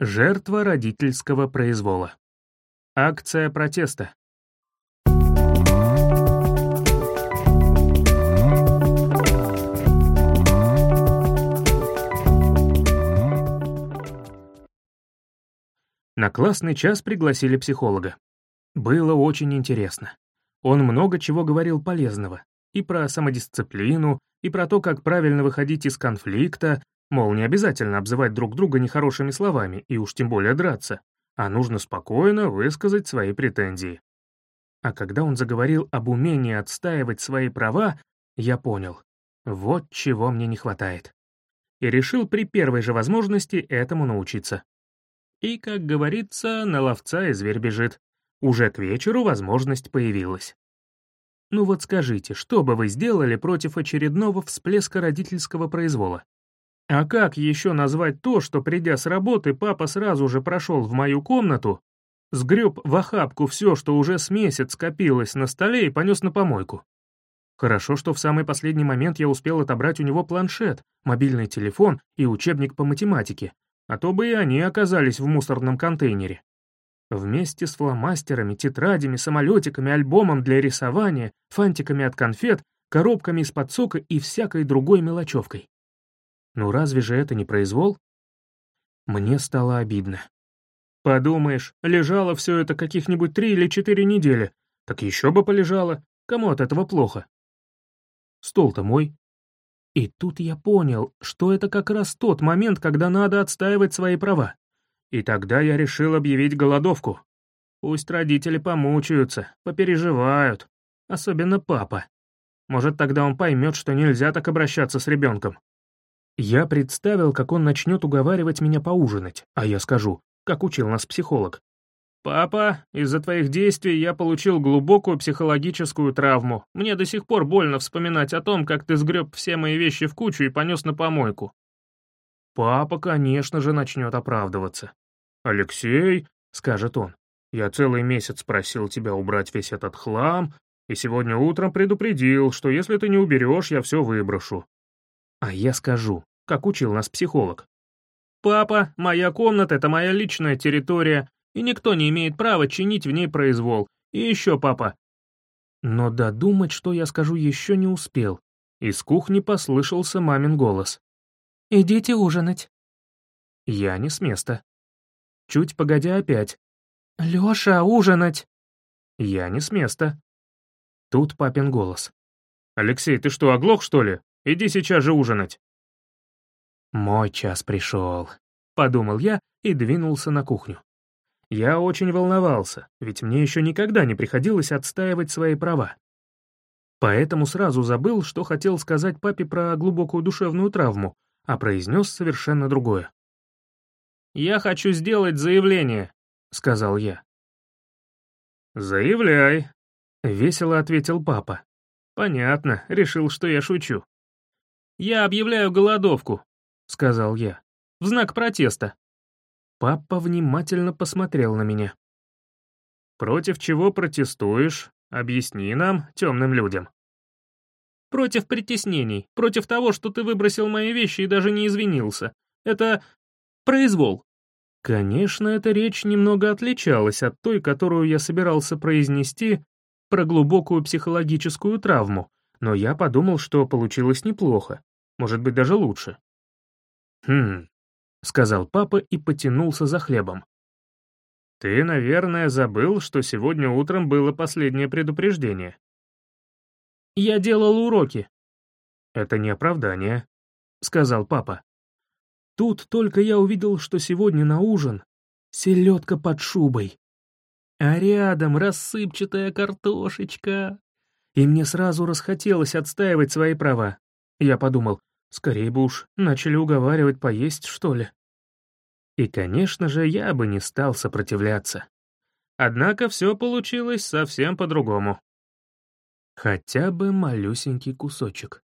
Жертва родительского произвола. Акция протеста. На классный час пригласили психолога. Было очень интересно. Он много чего говорил полезного. И про самодисциплину, и про то, как правильно выходить из конфликта, Мол, не обязательно обзывать друг друга нехорошими словами, и уж тем более драться, а нужно спокойно высказать свои претензии. А когда он заговорил об умении отстаивать свои права, я понял, вот чего мне не хватает. И решил при первой же возможности этому научиться. И, как говорится, на ловца и зверь бежит. Уже к вечеру возможность появилась. Ну вот скажите, что бы вы сделали против очередного всплеска родительского произвола? А как еще назвать то, что, придя с работы, папа сразу же прошел в мою комнату, сгреб в охапку все, что уже с месяц скопилось на столе и понес на помойку? Хорошо, что в самый последний момент я успел отобрать у него планшет, мобильный телефон и учебник по математике, а то бы и они оказались в мусорном контейнере. Вместе с фломастерами, тетрадями, самолетиками, альбомом для рисования, фантиками от конфет, коробками из-под сока и всякой другой мелочевкой. Ну разве же это не произвол? Мне стало обидно. Подумаешь, лежало все это каких-нибудь три или четыре недели. Так еще бы полежало. Кому от этого плохо? Стол-то мой. И тут я понял, что это как раз тот момент, когда надо отстаивать свои права. И тогда я решил объявить голодовку. Пусть родители помучаются, попереживают. Особенно папа. Может, тогда он поймет, что нельзя так обращаться с ребенком. Я представил, как он начнет уговаривать меня поужинать, а я скажу, как учил нас психолог. «Папа, из-за твоих действий я получил глубокую психологическую травму. Мне до сих пор больно вспоминать о том, как ты сгреб все мои вещи в кучу и понес на помойку». Папа, конечно же, начнет оправдываться. «Алексей», — скажет он, — «я целый месяц просил тебя убрать весь этот хлам, и сегодня утром предупредил, что если ты не уберешь, я все выброшу. А я скажу, как учил нас психолог. «Папа, моя комната — это моя личная территория, и никто не имеет права чинить в ней произвол. И еще, папа». Но додумать, что я скажу, еще не успел. Из кухни послышался мамин голос. «Идите ужинать». Я не с места. Чуть погодя опять. «Лёша, ужинать!» Я не с места. Тут папин голос. «Алексей, ты что, оглох, что ли? Иди сейчас же ужинать». «Мой час пришел», — подумал я и двинулся на кухню. Я очень волновался, ведь мне еще никогда не приходилось отстаивать свои права. Поэтому сразу забыл, что хотел сказать папе про глубокую душевную травму, а произнес совершенно другое. «Я хочу сделать заявление», — сказал я. «Заявляй», — весело ответил папа. «Понятно, решил, что я шучу». «Я объявляю голодовку», — сказал я, — «в знак протеста». Папа внимательно посмотрел на меня. «Против чего протестуешь? Объясни нам, темным людям». «Против притеснений, против того, что ты выбросил мои вещи и даже не извинился. Это произвол». Конечно, эта речь немного отличалась от той, которую я собирался произнести про глубокую психологическую травму, но я подумал, что получилось неплохо, может быть, даже лучше. «Хм», — сказал папа и потянулся за хлебом. «Ты, наверное, забыл, что сегодня утром было последнее предупреждение». «Я делал уроки». «Это не оправдание», — сказал папа. Тут только я увидел, что сегодня на ужин селедка под шубой, а рядом рассыпчатая картошечка и мне сразу расхотелось отстаивать свои права. Я подумал, скорее бы уж начали уговаривать поесть, что ли. И, конечно же, я бы не стал сопротивляться. Однако все получилось совсем по-другому. Хотя бы малюсенький кусочек.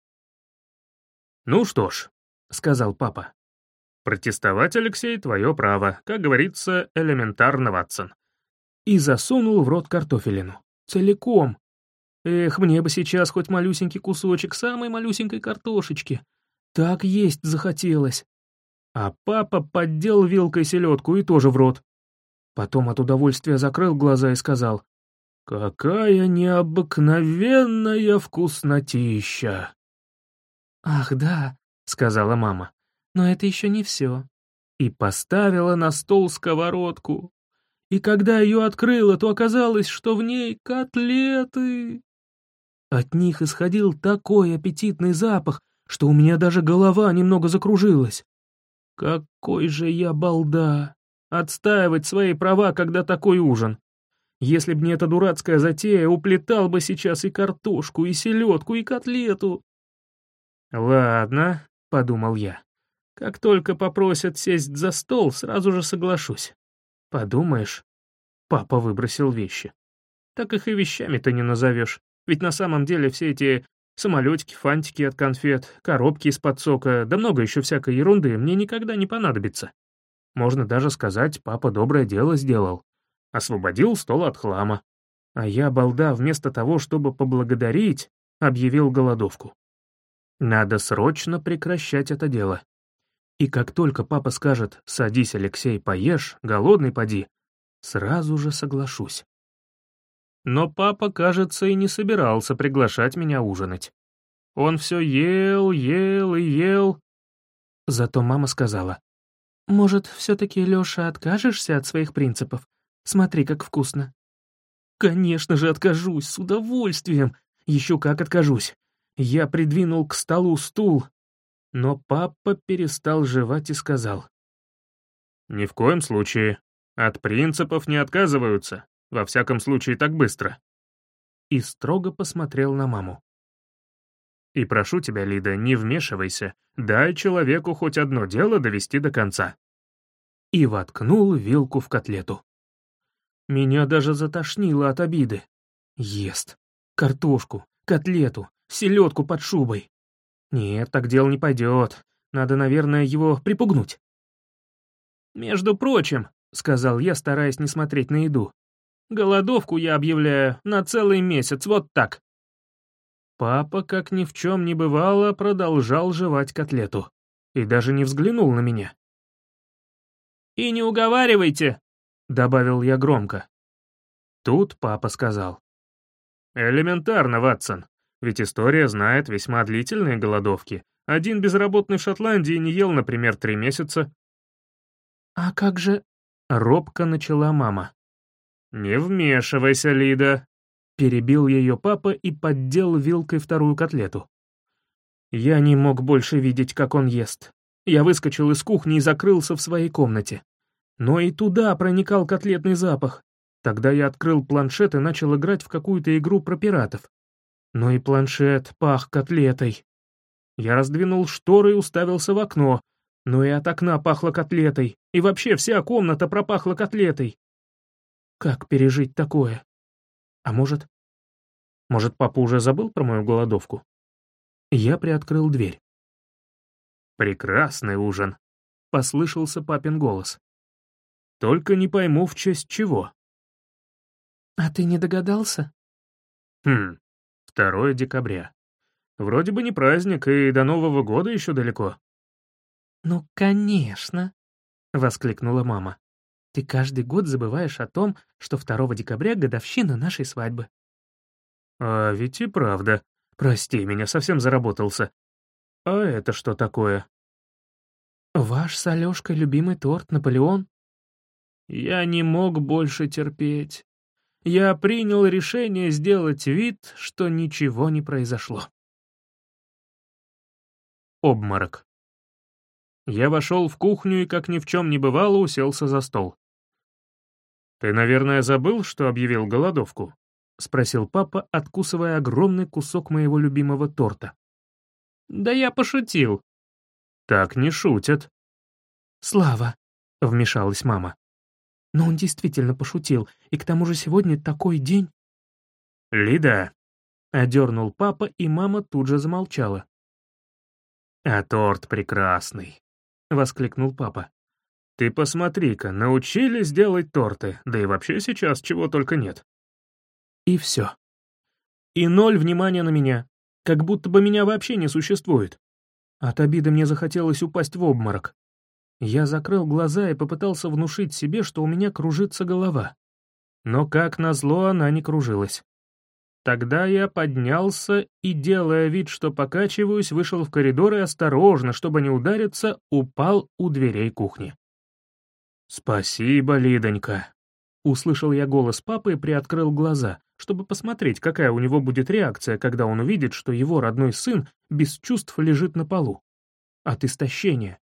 «Ну что ж», — сказал папа. «Протестовать, Алексей, твое право, как говорится, элементарно, Ватсон». И засунул в рот картофелину. Целиком, Эх, мне бы сейчас хоть малюсенький кусочек самой малюсенькой картошечки. Так есть захотелось. А папа поддел вилкой селедку и тоже в рот. Потом от удовольствия закрыл глаза и сказал, «Какая необыкновенная вкуснотища!» «Ах, да», — сказала мама, — «но это еще не все». И поставила на стол сковородку. И когда ее открыла, то оказалось, что в ней котлеты. От них исходил такой аппетитный запах, что у меня даже голова немного закружилась. Какой же я балда! Отстаивать свои права, когда такой ужин. Если б не эта дурацкая затея, уплетал бы сейчас и картошку, и селедку, и котлету. «Ладно», — подумал я. «Как только попросят сесть за стол, сразу же соглашусь. Подумаешь, папа выбросил вещи. Так их и вещами-то не назовешь. Ведь на самом деле все эти самолетики, фантики от конфет, коробки из-под сока, да много еще всякой ерунды мне никогда не понадобится. Можно даже сказать, папа доброе дело сделал. Освободил стол от хлама. А я, балда, вместо того, чтобы поблагодарить, объявил голодовку. Надо срочно прекращать это дело. И как только папа скажет «Садись, Алексей, поешь, голодный поди», сразу же соглашусь. Но папа, кажется, и не собирался приглашать меня ужинать. Он все ел, ел и ел. Зато мама сказала, «Может, все-таки, Леша, откажешься от своих принципов? Смотри, как вкусно». «Конечно же откажусь, с удовольствием. Еще как откажусь». Я придвинул к столу стул, но папа перестал жевать и сказал. «Ни в коем случае. От принципов не отказываются. Во всяком случае, так быстро. И строго посмотрел на маму. И прошу тебя, Лида, не вмешивайся, дай человеку хоть одно дело довести до конца. И воткнул вилку в котлету. Меня даже затошнило от обиды. Ест. Картошку, котлету, селедку под шубой. Нет, так дело не пойдет. Надо, наверное, его припугнуть. «Между прочим», — сказал я, стараясь не смотреть на еду, Голодовку я объявляю на целый месяц, вот так». Папа, как ни в чем не бывало, продолжал жевать котлету и даже не взглянул на меня. «И не уговаривайте», — добавил я громко. Тут папа сказал. «Элементарно, Ватсон, ведь история знает весьма длительные голодовки. Один безработный в Шотландии не ел, например, три месяца». «А как же...» — робко начала мама. «Не вмешивайся, Лида», — перебил ее папа и поддел вилкой вторую котлету. Я не мог больше видеть, как он ест. Я выскочил из кухни и закрылся в своей комнате. Но и туда проникал котлетный запах. Тогда я открыл планшет и начал играть в какую-то игру про пиратов. Но и планшет пах котлетой. Я раздвинул шторы и уставился в окно, но и от окна пахло котлетой, и вообще вся комната пропахла котлетой. Как пережить такое? А может... Может, папа уже забыл про мою голодовку? Я приоткрыл дверь. «Прекрасный ужин», — послышался папин голос. «Только не пойму, в честь чего». «А ты не догадался?» «Хм, 2 декабря. Вроде бы не праздник, и до Нового года еще далеко». «Ну, конечно», — воскликнула мама. Ты каждый год забываешь о том, что 2 декабря — годовщина нашей свадьбы». «А ведь и правда. Прости, меня совсем заработался. А это что такое?» «Ваш с Алёшкой любимый торт «Наполеон». Я не мог больше терпеть. Я принял решение сделать вид, что ничего не произошло. Обморок. Я вошел в кухню и, как ни в чем не бывало, уселся за стол. «Ты, наверное, забыл, что объявил голодовку?» — спросил папа, откусывая огромный кусок моего любимого торта. «Да я пошутил». «Так не шутят». «Слава», — вмешалась мама. «Но он действительно пошутил, и к тому же сегодня такой день». «Лида», — одернул папа, и мама тут же замолчала. «А торт прекрасный», — воскликнул папа. Ты посмотри-ка, научились делать торты, да и вообще сейчас чего только нет. И все. И ноль внимания на меня, как будто бы меня вообще не существует. От обиды мне захотелось упасть в обморок. Я закрыл глаза и попытался внушить себе, что у меня кружится голова. Но, как назло, она не кружилась. Тогда я поднялся и, делая вид, что покачиваюсь, вышел в коридор и осторожно, чтобы не удариться, упал у дверей кухни. «Спасибо, Лидонька», — услышал я голос папы и приоткрыл глаза, чтобы посмотреть, какая у него будет реакция, когда он увидит, что его родной сын без чувств лежит на полу. От истощения.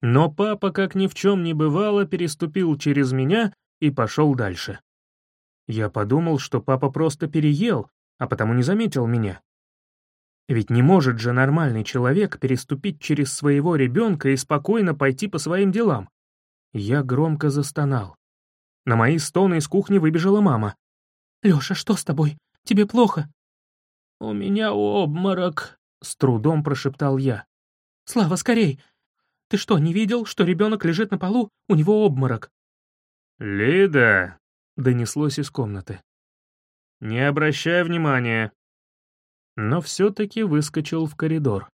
Но папа, как ни в чем не бывало, переступил через меня и пошел дальше. Я подумал, что папа просто переел, а потому не заметил меня. Ведь не может же нормальный человек переступить через своего ребенка и спокойно пойти по своим делам. Я громко застонал. На мои стоны из кухни выбежала мама. «Лёша, что с тобой? Тебе плохо?» «У меня обморок», — с трудом прошептал я. «Слава, скорей! Ты что, не видел, что ребенок лежит на полу? У него обморок!» «Лида!» донеслось из комнаты. «Не обращай внимания». Но все-таки выскочил в коридор.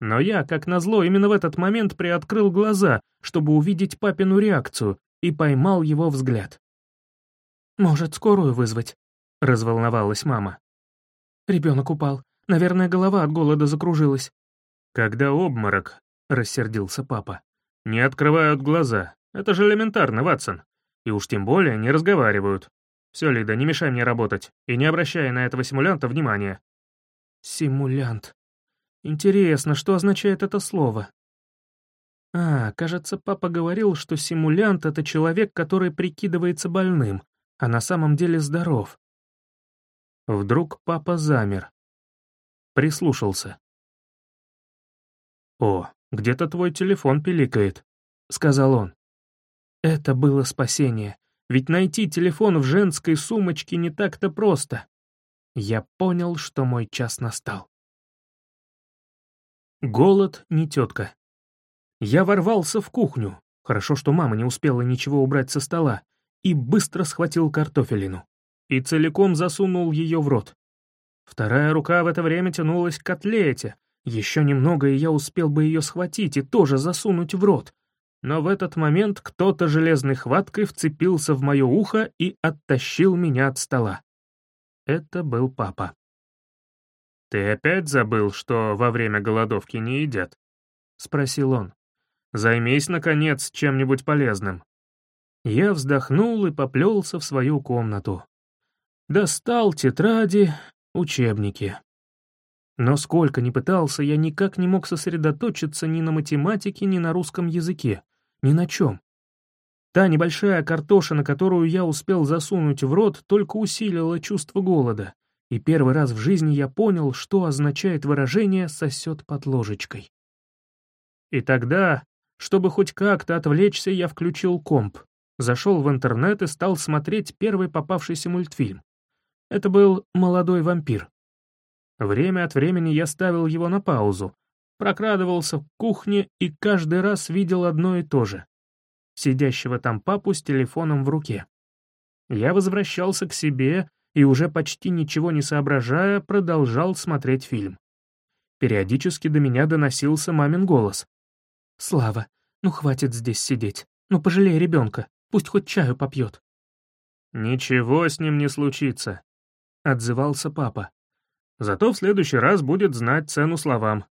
Но я, как назло, именно в этот момент приоткрыл глаза, чтобы увидеть папину реакцию, и поймал его взгляд. «Может, скорую вызвать?» — разволновалась мама. Ребенок упал. Наверное, голова от голода закружилась. «Когда обморок?» — рассердился папа. «Не открывают глаза. Это же элементарно, Ватсон. И уж тем более не разговаривают. Все, Лида, не мешай мне работать, и не обращай на этого симулянта внимания». «Симулянт. Интересно, что означает это слово?» А, кажется, папа говорил, что симулянт — это человек, который прикидывается больным, а на самом деле здоров. Вдруг папа замер. Прислушался. «О, где-то твой телефон пиликает», — сказал он. Это было спасение, ведь найти телефон в женской сумочке не так-то просто. Я понял, что мой час настал. Голод не тетка. Я ворвался в кухню, хорошо, что мама не успела ничего убрать со стола, и быстро схватил картофелину. И целиком засунул ее в рот. Вторая рука в это время тянулась к котлете. Еще немного, и я успел бы ее схватить и тоже засунуть в рот, но в этот момент кто-то железной хваткой вцепился в мое ухо и оттащил меня от стола. Это был папа. «Ты опять забыл, что во время голодовки не едят?» — спросил он. «Займись, наконец, чем-нибудь полезным». Я вздохнул и поплелся в свою комнату. Достал тетради, учебники. Но сколько ни пытался, я никак не мог сосредоточиться ни на математике, ни на русском языке. Ни на чем. Та небольшая картошина, которую я успел засунуть в рот, только усилила чувство голода, и первый раз в жизни я понял, что означает выражение «сосет под ложечкой». И тогда, чтобы хоть как-то отвлечься, я включил комп, зашел в интернет и стал смотреть первый попавшийся мультфильм. Это был «Молодой вампир». Время от времени я ставил его на паузу, прокрадывался в кухне и каждый раз видел одно и то же. Сидящего там папу с телефоном в руке. Я возвращался к себе и уже почти ничего не соображая, продолжал смотреть фильм. Периодически до меня доносился мамин голос. «Слава, ну хватит здесь сидеть. Ну пожалей ребенка, пусть хоть чаю попьет». «Ничего с ним не случится», — отзывался папа. «Зато в следующий раз будет знать цену словам.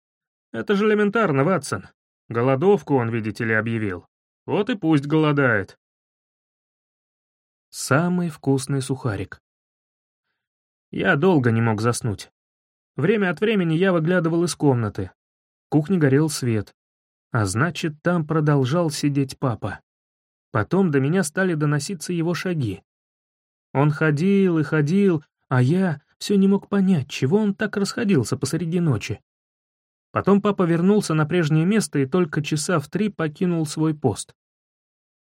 Это же элементарно, Ватсон. Голодовку он, видите ли, объявил. Вот и пусть голодает. Самый вкусный сухарик. Я долго не мог заснуть. Время от времени я выглядывал из комнаты. В кухне горел свет. А значит, там продолжал сидеть папа. Потом до меня стали доноситься его шаги. Он ходил и ходил, а я все не мог понять, чего он так расходился посреди ночи. Потом папа вернулся на прежнее место и только часа в три покинул свой пост.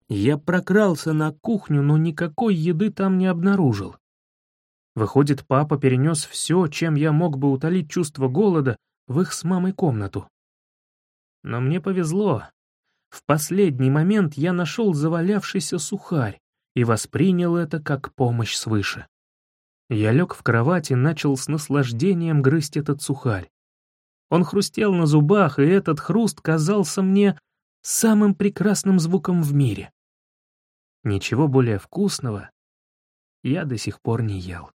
Я прокрался на кухню, но никакой еды там не обнаружил. Выходит, папа перенес все, чем я мог бы утолить чувство голода, в их с мамой комнату. Но мне повезло. В последний момент я нашел завалявшийся сухарь и воспринял это как помощь свыше. Я лег в кровать и начал с наслаждением грызть этот сухарь. Он хрустел на зубах, и этот хруст казался мне самым прекрасным звуком в мире. Ничего более вкусного я до сих пор не ел.